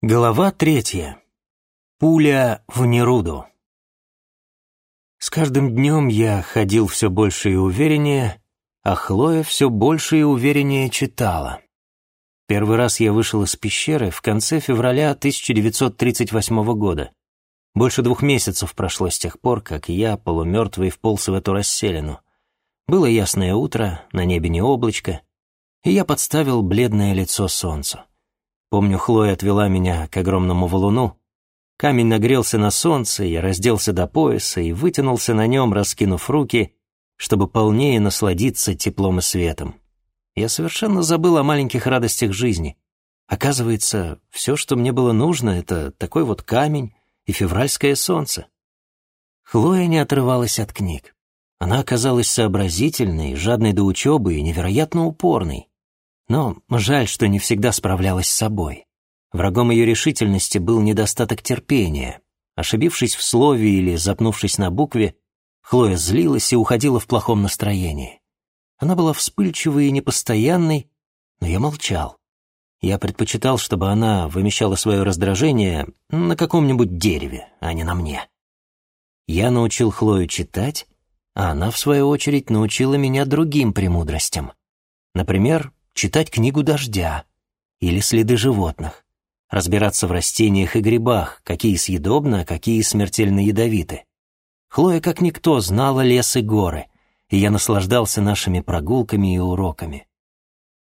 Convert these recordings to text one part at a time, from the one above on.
Глава третья. Пуля в Неруду. С каждым днем я ходил все больше и увереннее, а Хлоя все больше и увереннее читала. Первый раз я вышел из пещеры в конце февраля 1938 года. Больше двух месяцев прошло с тех пор, как я, полумертвый, вполз в эту расселину. Было ясное утро, на небе не облачко, и я подставил бледное лицо солнцу. Помню, Хлоя отвела меня к огромному валуну. Камень нагрелся на солнце, я разделся до пояса и вытянулся на нем, раскинув руки, чтобы полнее насладиться теплом и светом. Я совершенно забыл о маленьких радостях жизни. Оказывается, все, что мне было нужно, это такой вот камень и февральское солнце. Хлоя не отрывалась от книг. Она оказалась сообразительной, жадной до учебы и невероятно упорной. Но жаль, что не всегда справлялась с собой. Врагом ее решительности был недостаток терпения. Ошибившись в слове или запнувшись на букве, Хлоя злилась и уходила в плохом настроении. Она была вспыльчивой и непостоянной, но я молчал. Я предпочитал, чтобы она вымещала свое раздражение на каком-нибудь дереве, а не на мне. Я научил Хлою читать, а она, в свою очередь, научила меня другим премудростям. Например, читать книгу дождя или следы животных, разбираться в растениях и грибах, какие съедобны, а какие смертельно ядовиты. Хлоя как никто знала лес и горы, и я наслаждался нашими прогулками и уроками.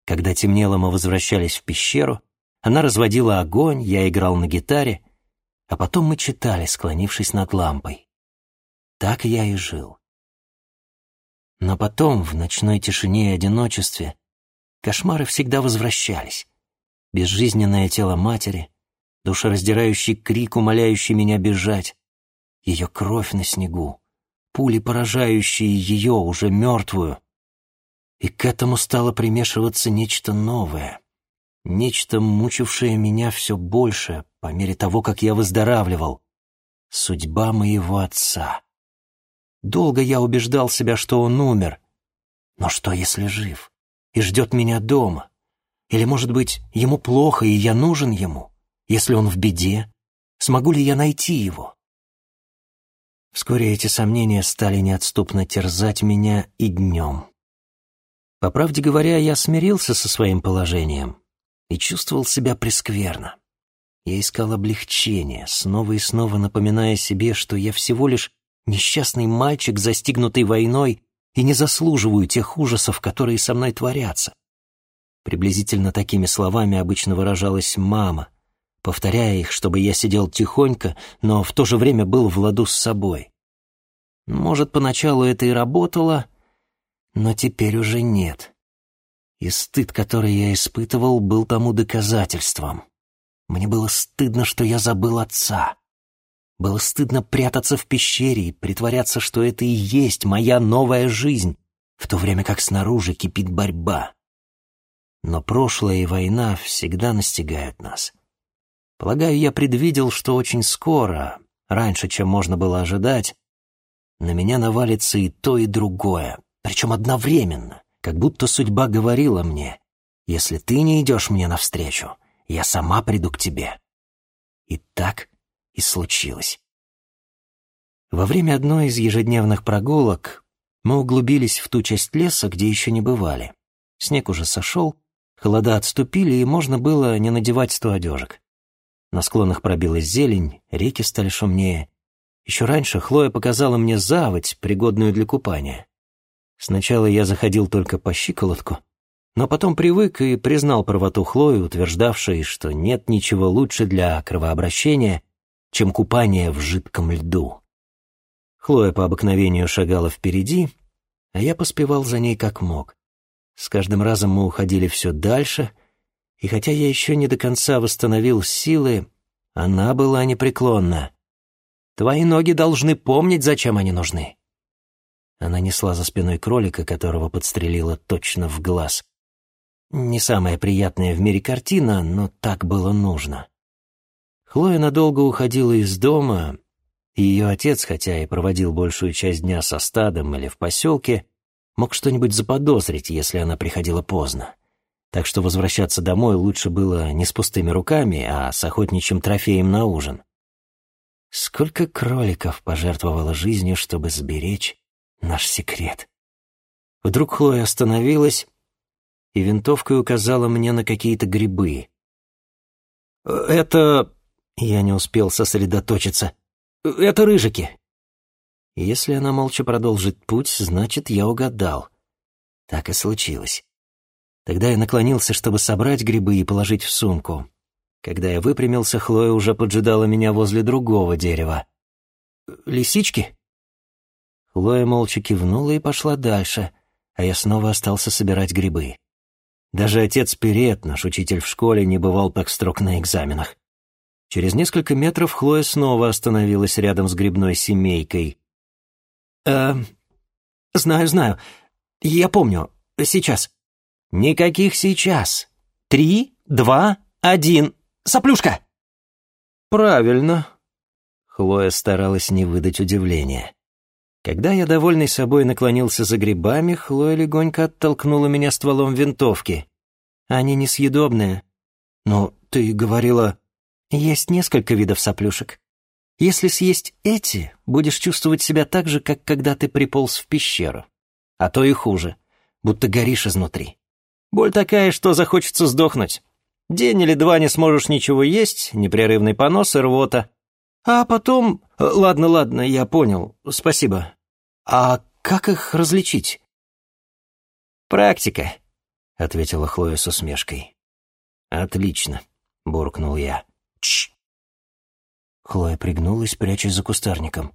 Когда темнело, мы возвращались в пещеру, она разводила огонь, я играл на гитаре, а потом мы читали, склонившись над лампой. Так я и жил. Но потом, в ночной тишине и одиночестве, Кошмары всегда возвращались. Безжизненное тело матери, душераздирающий крик, умоляющий меня бежать, ее кровь на снегу, пули, поражающие ее, уже мертвую. И к этому стало примешиваться нечто новое, нечто, мучившее меня все больше по мере того, как я выздоравливал. Судьба моего отца. Долго я убеждал себя, что он умер. Но что, если жив? И ждет меня дома? Или, может быть, ему плохо, и я нужен ему? Если он в беде, смогу ли я найти его? Вскоре эти сомнения стали неотступно терзать меня и днем. По правде говоря, я смирился со своим положением и чувствовал себя прескверно. Я искал облегчения, снова и снова напоминая себе, что я всего лишь несчастный мальчик, застигнутый войной и не заслуживаю тех ужасов, которые со мной творятся. Приблизительно такими словами обычно выражалась мама, повторяя их, чтобы я сидел тихонько, но в то же время был в ладу с собой. Может, поначалу это и работало, но теперь уже нет. И стыд, который я испытывал, был тому доказательством. Мне было стыдно, что я забыл отца. Было стыдно прятаться в пещере и притворяться, что это и есть моя новая жизнь, в то время как снаружи кипит борьба. Но прошлое и война всегда настигают нас. Полагаю, я предвидел, что очень скоро, раньше, чем можно было ожидать, на меня навалится и то, и другое, причем одновременно, как будто судьба говорила мне, «Если ты не идешь мне навстречу, я сама приду к тебе». И так и случилось. Во время одной из ежедневных прогулок мы углубились в ту часть леса, где еще не бывали. Снег уже сошел, холода отступили, и можно было не надевать сто одежек. На склонах пробилась зелень, реки стали шумнее. Еще раньше Хлоя показала мне заводь, пригодную для купания. Сначала я заходил только по щиколотку, но потом привык и признал правоту Хлои, утверждавшей, что нет ничего лучше для кровообращения, чем купание в жидком льду. Хлоя по обыкновению шагала впереди, а я поспевал за ней как мог. С каждым разом мы уходили все дальше, и хотя я еще не до конца восстановил силы, она была непреклонна. «Твои ноги должны помнить, зачем они нужны». Она несла за спиной кролика, которого подстрелила точно в глаз. Не самая приятная в мире картина, но так было нужно. Хлоя надолго уходила из дома, и ее отец, хотя и проводил большую часть дня со стадом или в поселке, мог что-нибудь заподозрить, если она приходила поздно. так что возвращаться домой лучше было не с пустыми руками, а с охотничьим трофеем на ужин. Сколько кроликов пожертвовало жизнью, чтобы сберечь наш секрет? Вдруг Хлоя остановилась и винтовкой указала мне на какие-то грибы. «Это...» — я не успел сосредоточиться. «Это рыжики». Если она молча продолжит путь, значит, я угадал. Так и случилось. Тогда я наклонился, чтобы собрать грибы и положить в сумку. Когда я выпрямился, Хлоя уже поджидала меня возле другого дерева. «Лисички?» Хлоя молча кивнула и пошла дальше, а я снова остался собирать грибы. Даже отец Перет, наш учитель в школе, не бывал так строг на экзаменах. Через несколько метров Хлоя снова остановилась рядом с грибной семейкой. «Э, знаю, знаю. Я помню. Сейчас». «Никаких сейчас. Три, два, один. Соплюшка!» «Правильно». Хлоя старалась не выдать удивления. Когда я, довольный собой, наклонился за грибами, Хлоя легонько оттолкнула меня стволом винтовки. «Они несъедобные». «Но ты говорила...» «Есть несколько видов соплюшек. Если съесть эти, будешь чувствовать себя так же, как когда ты приполз в пещеру. А то и хуже, будто горишь изнутри. Боль такая, что захочется сдохнуть. День или два не сможешь ничего есть, непрерывный понос и рвота. А потом... Ладно, ладно, я понял, спасибо. А как их различить? Практика, — ответила Хлоя с усмешкой. «Отлично», — буркнул я. «Чш!» Хлоя пригнулась, прячась за кустарником.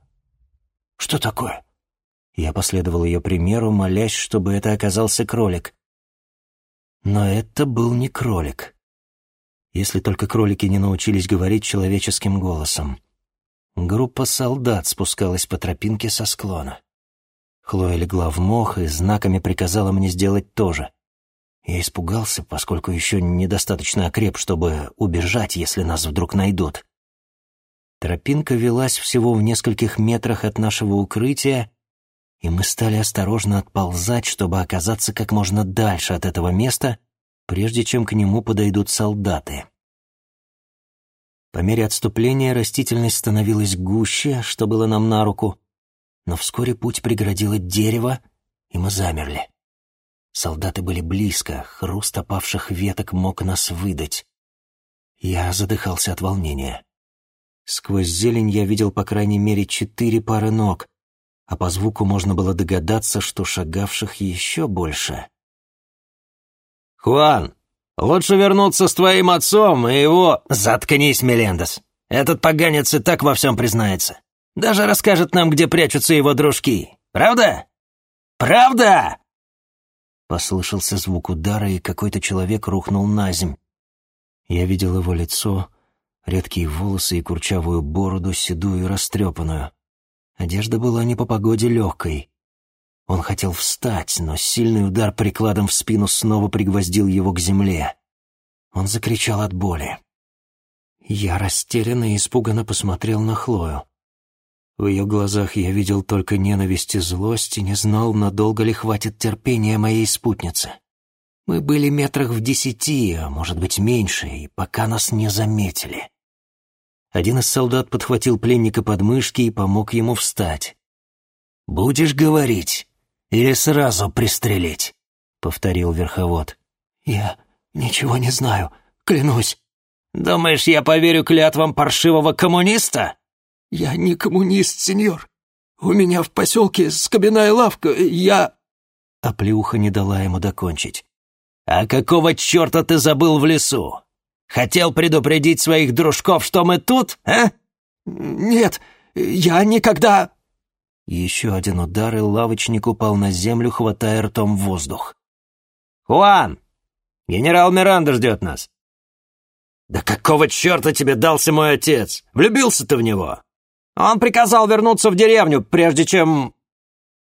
«Что такое?» Я последовал ее примеру, молясь, чтобы это оказался кролик. Но это был не кролик. Если только кролики не научились говорить человеческим голосом. Группа солдат спускалась по тропинке со склона. Хлоя легла в мох и знаками приказала мне сделать то же. Я испугался, поскольку еще недостаточно окреп, чтобы убежать, если нас вдруг найдут. Тропинка велась всего в нескольких метрах от нашего укрытия, и мы стали осторожно отползать, чтобы оказаться как можно дальше от этого места, прежде чем к нему подойдут солдаты. По мере отступления растительность становилась гуще, что было нам на руку, но вскоре путь преградило дерево, и мы замерли. Солдаты были близко, хруст опавших веток мог нас выдать. Я задыхался от волнения. Сквозь зелень я видел по крайней мере четыре пары ног, а по звуку можно было догадаться, что шагавших еще больше. «Хуан, лучше вернуться с твоим отцом и его...» «Заткнись, Мелендес! Этот поганец и так во всем признается. Даже расскажет нам, где прячутся его дружки. Правда? Правда?» Послышался звук удара, и какой-то человек рухнул на земь. Я видел его лицо, редкие волосы и курчавую бороду, седую и растрепанную. Одежда была не по погоде легкой. Он хотел встать, но сильный удар прикладом в спину снова пригвоздил его к земле. Он закричал от боли. Я растерянно и испуганно посмотрел на Хлою. В ее глазах я видел только ненависть и злость и не знал, надолго ли хватит терпения моей спутницы. Мы были метрах в десяти, а может быть меньше, и пока нас не заметили. Один из солдат подхватил пленника под мышки и помог ему встать. «Будешь говорить или сразу пристрелить?» — повторил верховод. «Я ничего не знаю, клянусь». «Думаешь, я поверю клятвам паршивого коммуниста?» «Я не коммунист, сеньор. У меня в поселке скобяная лавка, я...» Оплеуха не дала ему докончить. «А какого черта ты забыл в лесу? Хотел предупредить своих дружков, что мы тут, а?» «Нет, я никогда...» Еще один удар, и лавочник упал на землю, хватая ртом воздух. «Хуан! Генерал Миранда ждет нас!» «Да какого черта тебе дался мой отец? Влюбился ты в него?» «Он приказал вернуться в деревню, прежде чем...»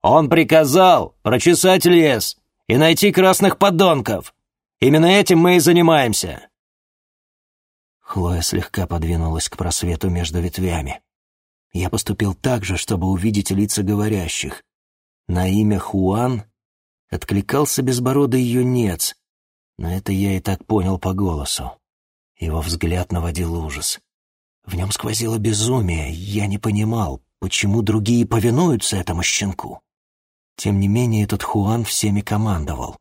«Он приказал прочесать лес и найти красных подонков. Именно этим мы и занимаемся. Хлоя слегка подвинулась к просвету между ветвями. Я поступил так же, чтобы увидеть лица говорящих. На имя Хуан откликался безбородый юнец, Но это я и так понял по голосу. Его взгляд наводил ужас. В нем сквозило безумие, я не понимал, почему другие повинуются этому щенку. Тем не менее, этот Хуан всеми командовал.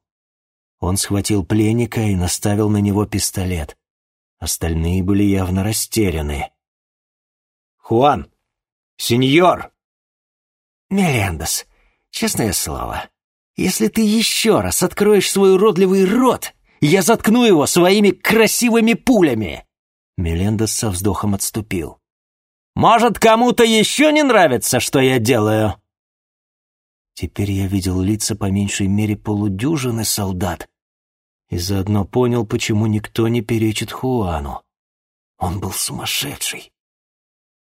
Он схватил пленника и наставил на него пистолет. Остальные были явно растеряны. «Хуан! Сеньор!» «Мелендес, честное слово, если ты еще раз откроешь свой уродливый рот, я заткну его своими красивыми пулями!» Мелендес со вздохом отступил. «Может, кому-то еще не нравится, что я делаю?» Теперь я видел лица по меньшей мере полудюжины солдат и заодно понял, почему никто не перечит Хуану. Он был сумасшедший.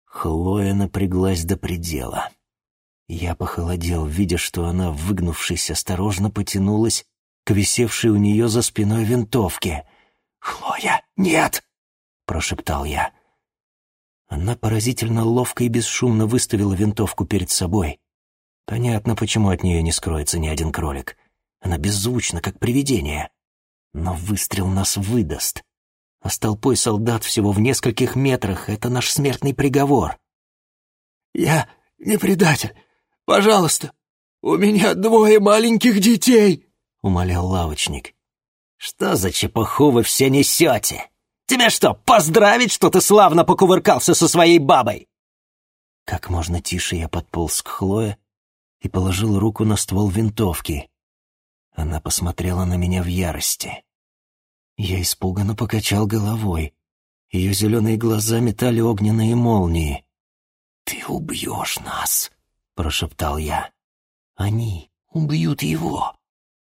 Хлоя напряглась до предела. Я похолодел, видя, что она, выгнувшись, осторожно потянулась к висевшей у нее за спиной винтовке. «Хлоя, нет!» — прошептал я. Она поразительно ловко и бесшумно выставила винтовку перед собой. Понятно, почему от нее не скроется ни один кролик. Она беззвучна, как привидение. Но выстрел нас выдаст. А с толпой солдат всего в нескольких метрах — это наш смертный приговор. «Я не предатель. Пожалуйста, у меня двое маленьких детей», — умолял лавочник. «Что за чепуху вы все несете? Тебе что, поздравить, что ты славно покувыркался со своей бабой?» Как можно тише я подполз к Хлое и положил руку на ствол винтовки. Она посмотрела на меня в ярости. Я испуганно покачал головой. Ее зеленые глаза метали огненные молнии. «Ты убьешь нас!» — прошептал я. «Они убьют его.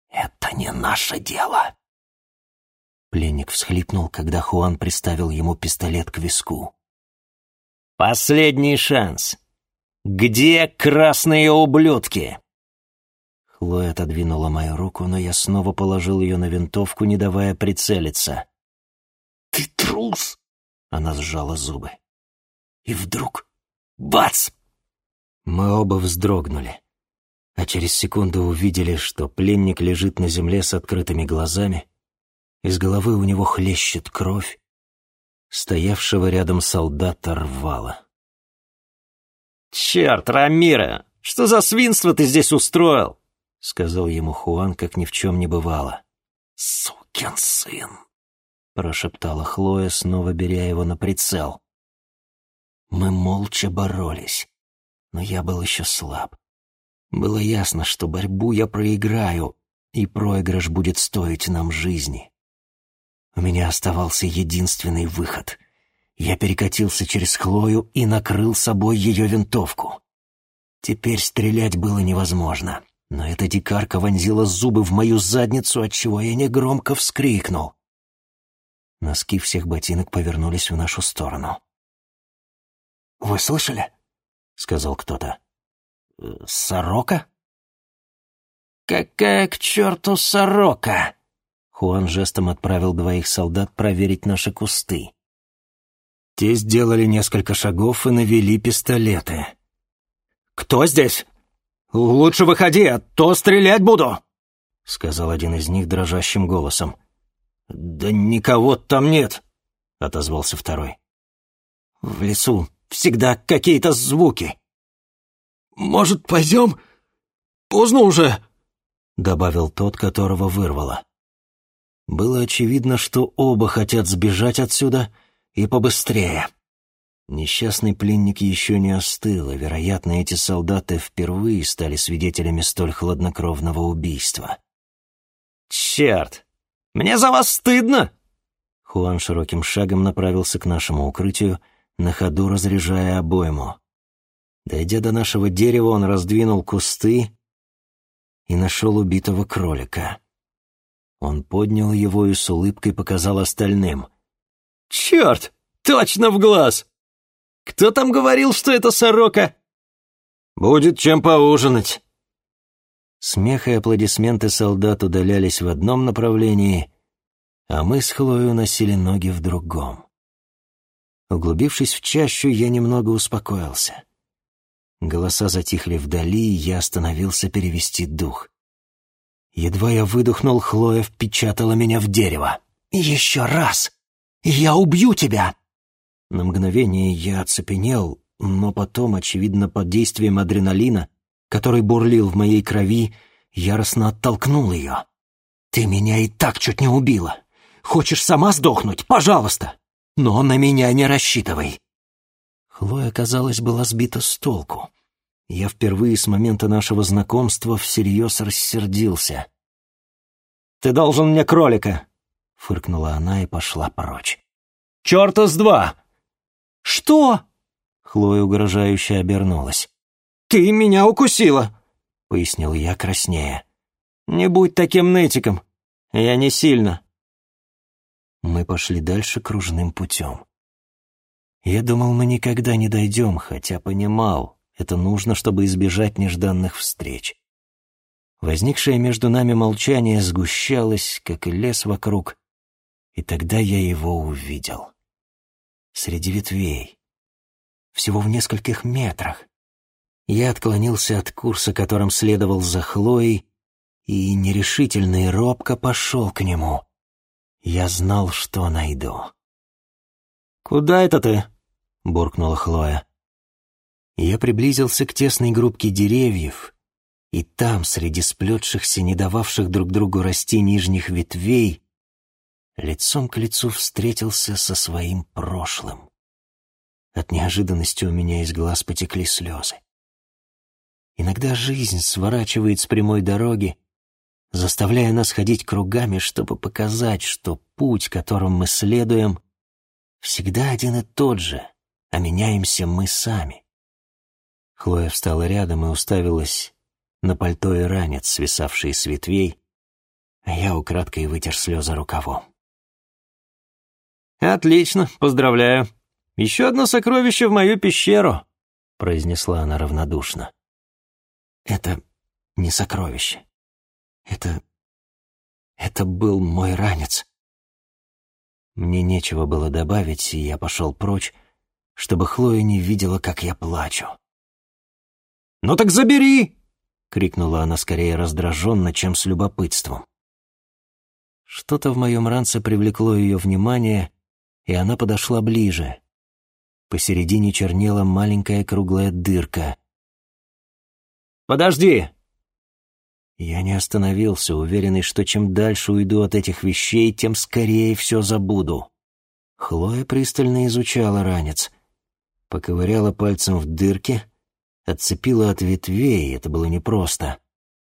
Это не наше дело!» Пленник всхлипнул, когда Хуан приставил ему пистолет к виску. «Последний шанс! Где красные ублюдки?» Хлоя отодвинула мою руку, но я снова положил ее на винтовку, не давая прицелиться. «Ты трус!» — она сжала зубы. И вдруг... Бац! Мы оба вздрогнули, а через секунду увидели, что пленник лежит на земле с открытыми глазами, из головы у него хлещет кровь, стоявшего рядом солдата рвало. «Черт, Рамира, что за свинство ты здесь устроил?» — сказал ему Хуан, как ни в чем не бывало. «Сукин сын!» — прошептала Хлоя, снова беря его на прицел. Мы молча боролись но я был еще слаб. Было ясно, что борьбу я проиграю, и проигрыш будет стоить нам жизни. У меня оставался единственный выход. Я перекатился через Хлою и накрыл собой ее винтовку. Теперь стрелять было невозможно, но эта дикарка вонзила зубы в мою задницу, отчего я негромко вскрикнул. Носки всех ботинок повернулись в нашу сторону. «Вы слышали?» — сказал кто-то. «Э, «Сорока?» «Какая к черту сорока?» Хуан жестом отправил двоих солдат проверить наши кусты. Те сделали несколько шагов и навели пистолеты. «Кто здесь? Лучше выходи, а то стрелять буду!» — сказал один из них дрожащим голосом. «Да никого там нет», — отозвался второй. «В лесу всегда какие-то звуки. «Может, пойдем? Поздно уже», — добавил тот, которого вырвало. Было очевидно, что оба хотят сбежать отсюда и побыстрее. Несчастный пленник еще не остыл, и, вероятно, эти солдаты впервые стали свидетелями столь хладнокровного убийства. «Черт! Мне за вас стыдно!» Хуан широким шагом направился к нашему укрытию, на ходу разряжая обойму. Дойдя до нашего дерева, он раздвинул кусты и нашел убитого кролика. Он поднял его и с улыбкой показал остальным. «Черт! Точно в глаз! Кто там говорил, что это сорока?» «Будет чем поужинать!» Смех и аплодисменты солдат удалялись в одном направлении, а мы с Хлоей уносили ноги в другом. Углубившись в чащу, я немного успокоился. Голоса затихли вдали, и я остановился перевести дух. Едва я выдохнул, Хлоя впечатала меня в дерево. «Еще раз! Я убью тебя!» На мгновение я оцепенел, но потом, очевидно, под действием адреналина, который бурлил в моей крови, яростно оттолкнул ее. «Ты меня и так чуть не убила. Хочешь сама сдохнуть? Пожалуйста! Но на меня не рассчитывай!» Хлоя, казалось, была сбита с толку. Я впервые с момента нашего знакомства всерьез рассердился. «Ты должен мне кролика!» — фыркнула она и пошла прочь. «Черта с два!» «Что?» — Хлоя угрожающе обернулась. «Ты меня укусила!» — пояснил я краснее. «Не будь таким нытиком. Я не сильно». Мы пошли дальше кружным путем. Я думал, мы никогда не дойдем, хотя понимал, это нужно, чтобы избежать нежданных встреч. Возникшее между нами молчание сгущалось, как и лес вокруг, и тогда я его увидел. Среди ветвей, всего в нескольких метрах. Я отклонился от курса, которым следовал за Хлоей, и нерешительно и робко пошел к нему. Я знал, что найду. «Куда это ты?» — буркнула Хлоя. Я приблизился к тесной группке деревьев, и там, среди сплетшихся, не дававших друг другу расти нижних ветвей, лицом к лицу встретился со своим прошлым. От неожиданности у меня из глаз потекли слезы. Иногда жизнь сворачивает с прямой дороги, заставляя нас ходить кругами, чтобы показать, что путь, которым мы следуем, всегда один и тот же, а меняемся мы сами. Хлоя встала рядом и уставилась на пальто и ранец, свисавшие с ветвей, а я украдкой вытер слезы рукавом. «Отлично, поздравляю. Еще одно сокровище в мою пещеру», — произнесла она равнодушно. «Это не сокровище. Это... это был мой ранец». Мне нечего было добавить, и я пошел прочь, чтобы Хлоя не видела, как я плачу. «Ну так забери!» — крикнула она скорее раздраженно, чем с любопытством. Что-то в моем ранце привлекло ее внимание, и она подошла ближе. Посередине чернела маленькая круглая дырка. «Подожди!» Я не остановился, уверенный, что чем дальше уйду от этих вещей, тем скорее все забуду. Хлоя пристально изучала ранец, поковыряла пальцем в дырке — отцепила от ветвей, это было непросто,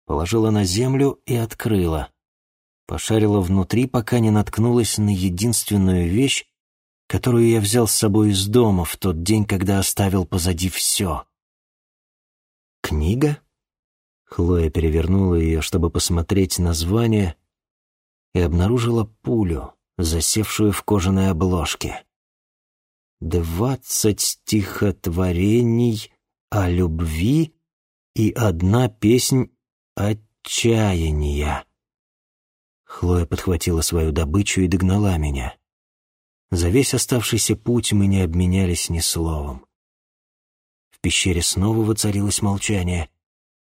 положила на землю и открыла. Пошарила внутри, пока не наткнулась на единственную вещь, которую я взял с собой из дома в тот день, когда оставил позади все. «Книга?» Хлоя перевернула ее, чтобы посмотреть название, и обнаружила пулю, засевшую в кожаной обложке. «Двадцать стихотворений о любви и одна песнь отчаяния. Хлоя подхватила свою добычу и догнала меня. За весь оставшийся путь мы не обменялись ни словом. В пещере снова воцарилось молчание.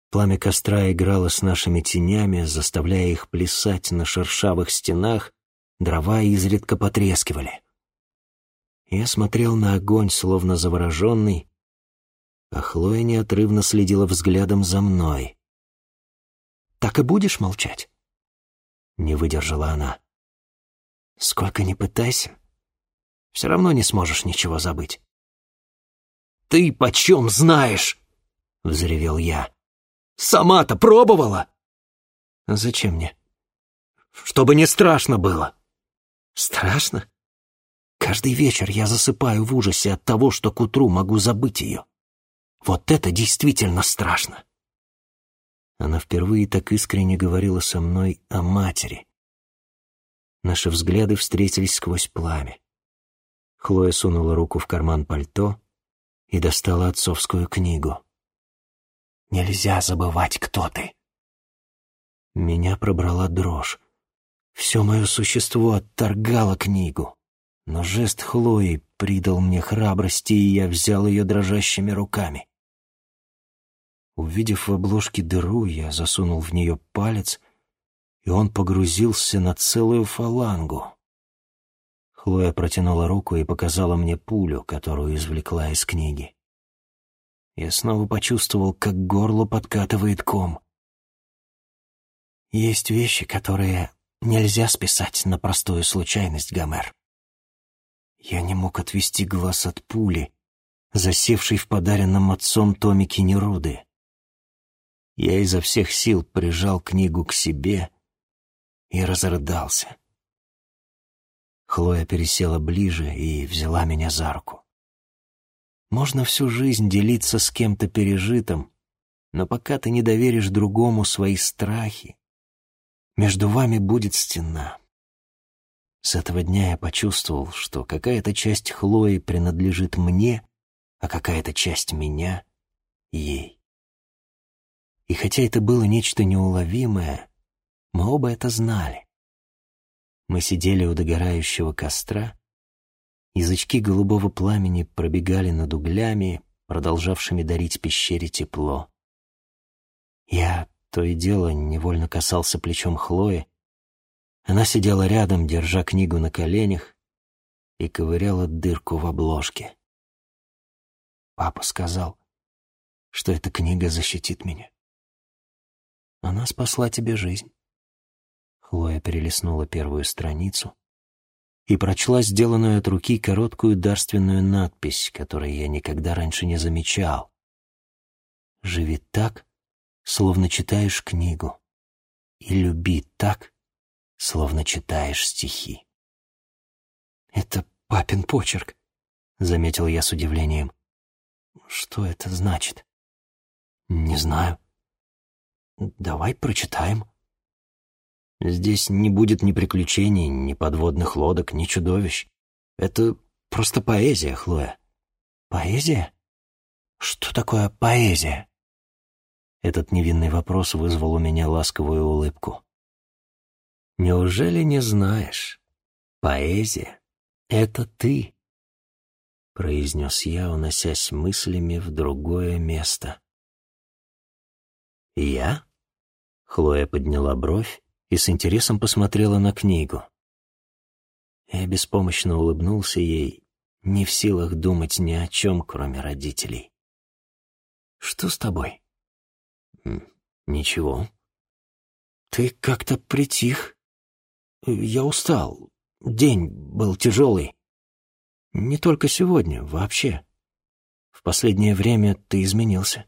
Пламя костра играло с нашими тенями, заставляя их плясать на шершавых стенах, дрова изредка потрескивали. Я смотрел на огонь, словно завороженный, а Хлоя неотрывно следила взглядом за мной. «Так и будешь молчать?» Не выдержала она. «Сколько ни пытайся, все равно не сможешь ничего забыть». «Ты почем знаешь?» — взревел я. «Сама-то пробовала?» «Зачем мне?» «Чтобы не страшно было». «Страшно?» Каждый вечер я засыпаю в ужасе от того, что к утру могу забыть ее. Вот это действительно страшно. Она впервые так искренне говорила со мной о матери. Наши взгляды встретились сквозь пламя. Хлоя сунула руку в карман пальто и достала отцовскую книгу. «Нельзя забывать, кто ты». Меня пробрала дрожь. Все мое существо отторгало книгу. Но жест Хлои придал мне храбрости, и я взял ее дрожащими руками. Увидев в обложке дыру, я засунул в нее палец и он погрузился на целую фалангу. Хлоя протянула руку и показала мне пулю, которую извлекла из книги. Я снова почувствовал, как горло подкатывает ком. Есть вещи, которые нельзя списать на простую случайность, Гомер. Я не мог отвести глаз от пули, засевшей в подаренном отцом томике Неруды. Я изо всех сил прижал книгу к себе и разрыдался. Хлоя пересела ближе и взяла меня за руку. Можно всю жизнь делиться с кем-то пережитым, но пока ты не доверишь другому свои страхи, между вами будет стена. С этого дня я почувствовал, что какая-то часть Хлои принадлежит мне, а какая-то часть меня — ей. И хотя это было нечто неуловимое, мы оба это знали. Мы сидели у догорающего костра. Язычки голубого пламени пробегали над углями, продолжавшими дарить пещере тепло. Я то и дело невольно касался плечом Хлои. Она сидела рядом, держа книгу на коленях, и ковыряла дырку в обложке. Папа сказал, что эта книга защитит меня. Она спасла тебе жизнь. Хлоя перелистнула первую страницу и прочла сделанную от руки короткую дарственную надпись, которую я никогда раньше не замечал. «Живи так, словно читаешь книгу, и люби так, словно читаешь стихи». «Это папин почерк», — заметил я с удивлением. «Что это значит?» «Не знаю». «Давай прочитаем». Здесь не будет ни приключений, ни подводных лодок, ни чудовищ. Это просто поэзия, Хлоя. Поэзия? Что такое поэзия? Этот невинный вопрос вызвал у меня ласковую улыбку. Неужели не знаешь? Поэзия — это ты, — произнес я, уносясь мыслями в другое место. «Я?» — Хлоя подняла бровь и с интересом посмотрела на книгу. Я беспомощно улыбнулся ей, не в силах думать ни о чем, кроме родителей. «Что с тобой?» «Ничего». «Ты как-то притих. Я устал. День был тяжелый. Не только сегодня, вообще. В последнее время ты изменился».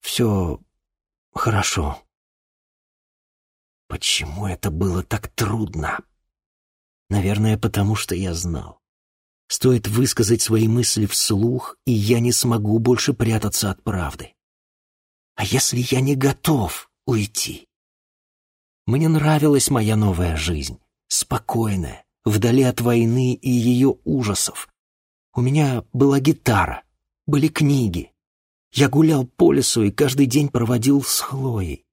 «Все хорошо», Почему это было так трудно? Наверное, потому что я знал. Стоит высказать свои мысли вслух, и я не смогу больше прятаться от правды. А если я не готов уйти? Мне нравилась моя новая жизнь, спокойная, вдали от войны и ее ужасов. У меня была гитара, были книги. Я гулял по лесу и каждый день проводил с Хлоей.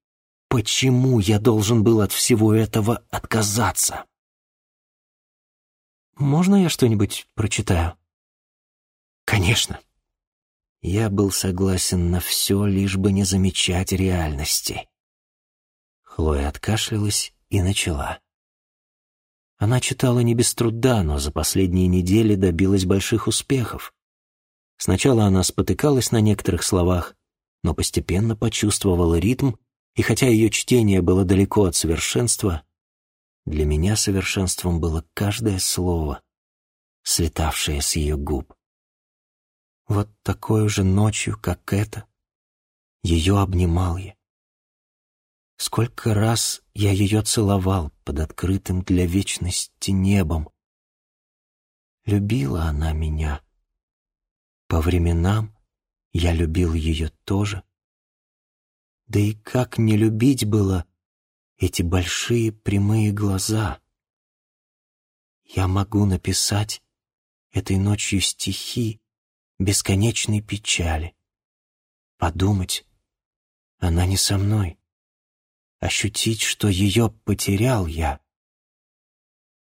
Почему я должен был от всего этого отказаться? Можно я что-нибудь прочитаю? Конечно. Я был согласен на все, лишь бы не замечать реальности. Хлоя откашлялась и начала. Она читала не без труда, но за последние недели добилась больших успехов. Сначала она спотыкалась на некоторых словах, но постепенно почувствовала ритм и хотя ее чтение было далеко от совершенства, для меня совершенством было каждое слово, слетавшее с ее губ. Вот такой же ночью, как эта, ее обнимал я. Сколько раз я ее целовал под открытым для вечности небом. Любила она меня. По временам я любил ее тоже. Да и как не любить было эти большие прямые глаза. Я могу написать этой ночью стихи бесконечной печали. Подумать, она не со мной. Ощутить, что ее потерял я.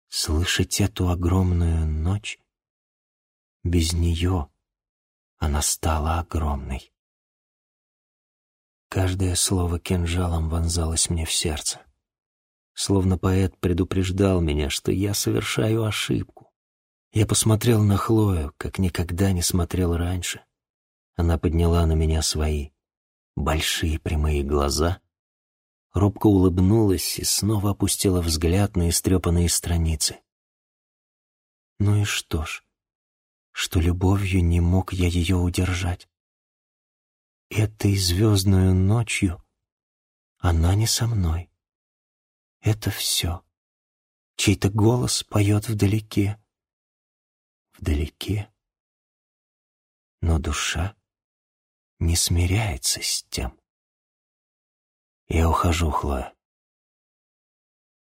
Слышать эту огромную ночь. Без нее она стала огромной. Каждое слово кинжалом вонзалось мне в сердце. Словно поэт предупреждал меня, что я совершаю ошибку. Я посмотрел на Хлою, как никогда не смотрел раньше. Она подняла на меня свои большие прямые глаза, робко улыбнулась и снова опустила взгляд на истрепанные страницы. Ну и что ж, что любовью не мог я ее удержать. Этой звездную ночью она не со мной. Это все. Чей-то голос поет вдалеке. Вдалеке. Но душа не смиряется с тем. Я ухожу, Хлоя.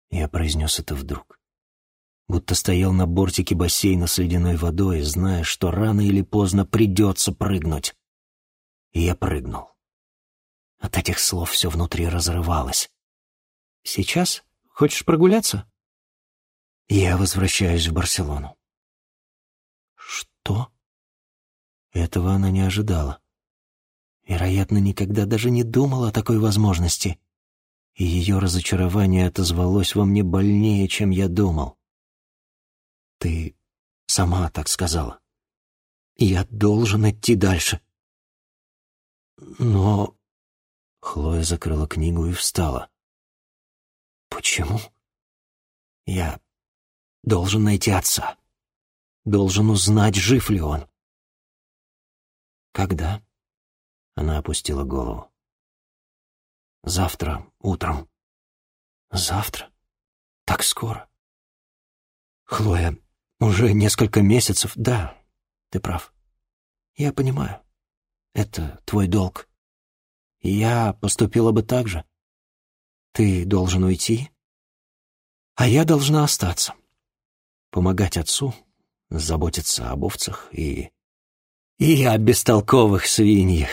Я произнес это вдруг. Будто стоял на бортике бассейна с ледяной водой, зная, что рано или поздно придется прыгнуть. И я прыгнул. От этих слов все внутри разрывалось. «Сейчас? Хочешь прогуляться?» Я возвращаюсь в Барселону. «Что?» Этого она не ожидала. Вероятно, никогда даже не думала о такой возможности. И ее разочарование отозвалось во мне больнее, чем я думал. Ты сама так сказала. Я должен идти дальше. Но... Хлоя закрыла книгу и встала. Почему? Я должен найти отца. Должен узнать, жив ли он. Когда? Она опустила голову. «Завтра утром». «Завтра? Так скоро?» «Хлоя, уже несколько месяцев, да, ты прав. Я понимаю. Это твой долг. я поступила бы так же. Ты должен уйти, а я должна остаться. Помогать отцу, заботиться об овцах и... И о бестолковых свиньях.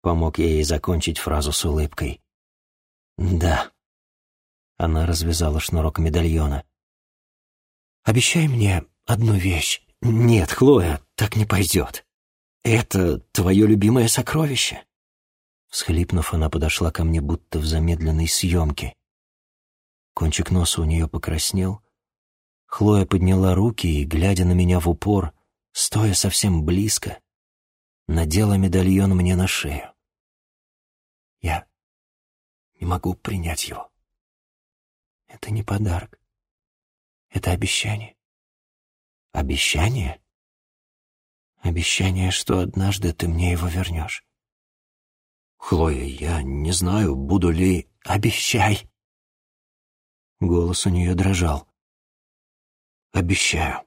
Помог ей закончить фразу с улыбкой. «Да». Она развязала шнурок медальона. «Обещай мне одну вещь». «Нет, Хлоя, так не пойдет. Это твое любимое сокровище». Всхлипнув, она подошла ко мне, будто в замедленной съемке. Кончик носа у нее покраснел. Хлоя подняла руки и, глядя на меня в упор, стоя совсем близко, надела медальон мне на шею. Я не могу принять его. Это не подарок. Это обещание. Обещание? Обещание, что однажды ты мне его вернешь. Хлоя, я не знаю, буду ли... Обещай! Голос у нее дрожал. Обещаю.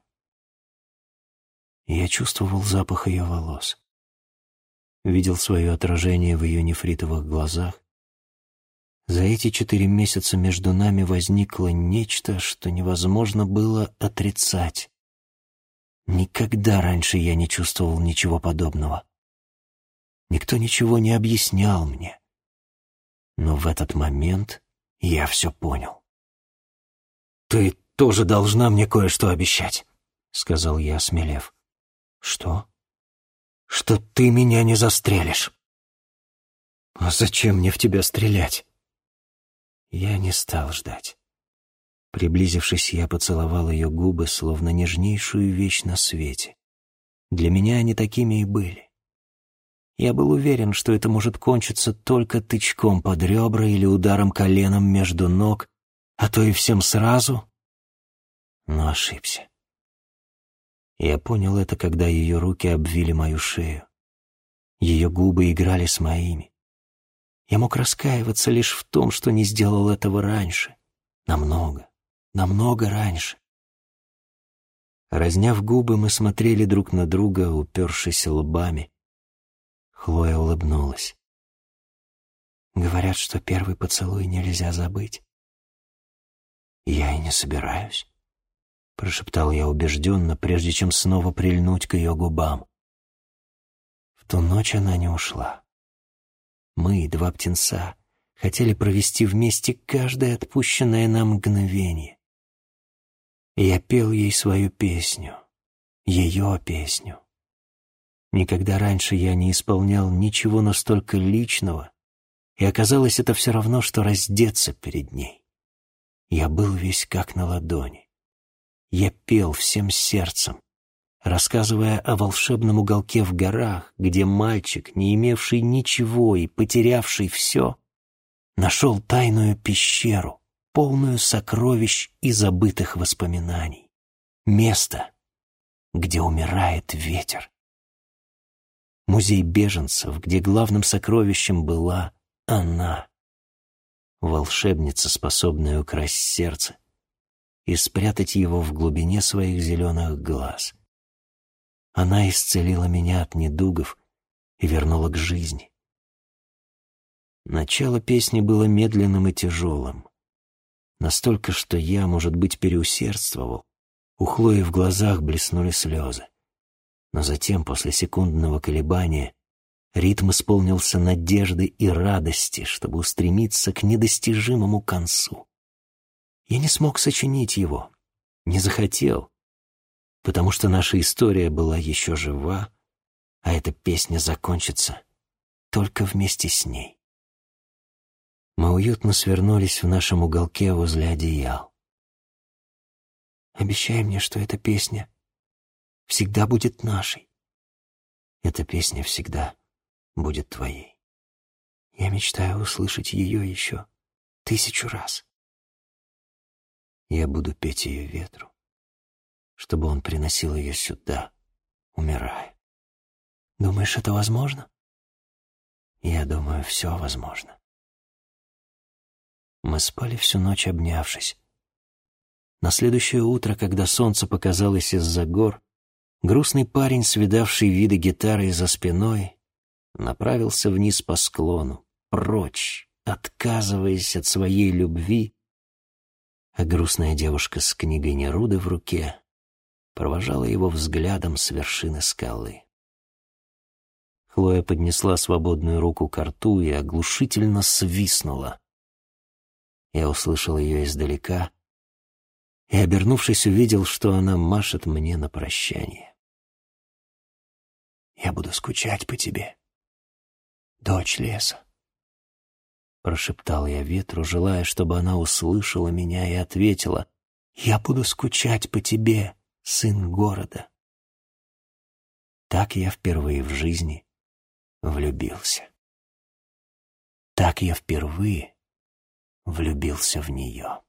Я чувствовал запах ее волос видел свое отражение в ее нефритовых глазах. За эти четыре месяца между нами возникло нечто, что невозможно было отрицать. Никогда раньше я не чувствовал ничего подобного. Никто ничего не объяснял мне. Но в этот момент я все понял. «Ты тоже должна мне кое-что обещать», — сказал я, осмелев. «Что?» что ты меня не застрелишь. А зачем мне в тебя стрелять? Я не стал ждать. Приблизившись, я поцеловал ее губы, словно нежнейшую вещь на свете. Для меня они такими и были. Я был уверен, что это может кончиться только тычком под ребра или ударом коленом между ног, а то и всем сразу, но ошибся. Я понял это, когда ее руки обвили мою шею. Ее губы играли с моими. Я мог раскаиваться лишь в том, что не сделал этого раньше. Намного, намного раньше. Разняв губы, мы смотрели друг на друга, упершись лбами. Хлоя улыбнулась. Говорят, что первый поцелуй нельзя забыть. Я и не собираюсь. — прошептал я убежденно, прежде чем снова прильнуть к ее губам. В ту ночь она не ушла. Мы, два птенца, хотели провести вместе каждое отпущенное нам мгновение. Я пел ей свою песню, ее песню. Никогда раньше я не исполнял ничего настолько личного и оказалось это все равно, что раздеться перед ней. Я был весь как на ладони. Я пел всем сердцем, рассказывая о волшебном уголке в горах, где мальчик, не имевший ничего и потерявший все, нашел тайную пещеру, полную сокровищ и забытых воспоминаний. Место, где умирает ветер. Музей беженцев, где главным сокровищем была она. Волшебница, способная украсть сердце и спрятать его в глубине своих зеленых глаз. Она исцелила меня от недугов и вернула к жизни. Начало песни было медленным и тяжелым. Настолько, что я, может быть, переусердствовал. У Хлои в глазах блеснули слезы. Но затем, после секундного колебания, ритм исполнился надежды и радости, чтобы устремиться к недостижимому концу. Я не смог сочинить его, не захотел, потому что наша история была еще жива, а эта песня закончится только вместе с ней. Мы уютно свернулись в нашем уголке возле одеял. «Обещай мне, что эта песня всегда будет нашей. Эта песня всегда будет твоей. Я мечтаю услышать ее еще тысячу раз. Я буду петь ее ветру, чтобы он приносил ее сюда, умирая. Думаешь, это возможно? Я думаю, все возможно. Мы спали всю ночь, обнявшись. На следующее утро, когда солнце показалось из-за гор, грустный парень, свидавший виды гитары за спиной, направился вниз по склону, прочь, отказываясь от своей любви, а грустная девушка с книгой Неруды в руке провожала его взглядом с вершины скалы. Хлоя поднесла свободную руку к рту и оглушительно свистнула. Я услышал ее издалека и, обернувшись, увидел, что она машет мне на прощание. «Я буду скучать по тебе, дочь леса», — прошептал я ветру, желая, чтобы она услышала меня и ответила, «Я буду скучать по тебе, сын города». Так я впервые в жизни влюбился. Так я впервые влюбился в нее.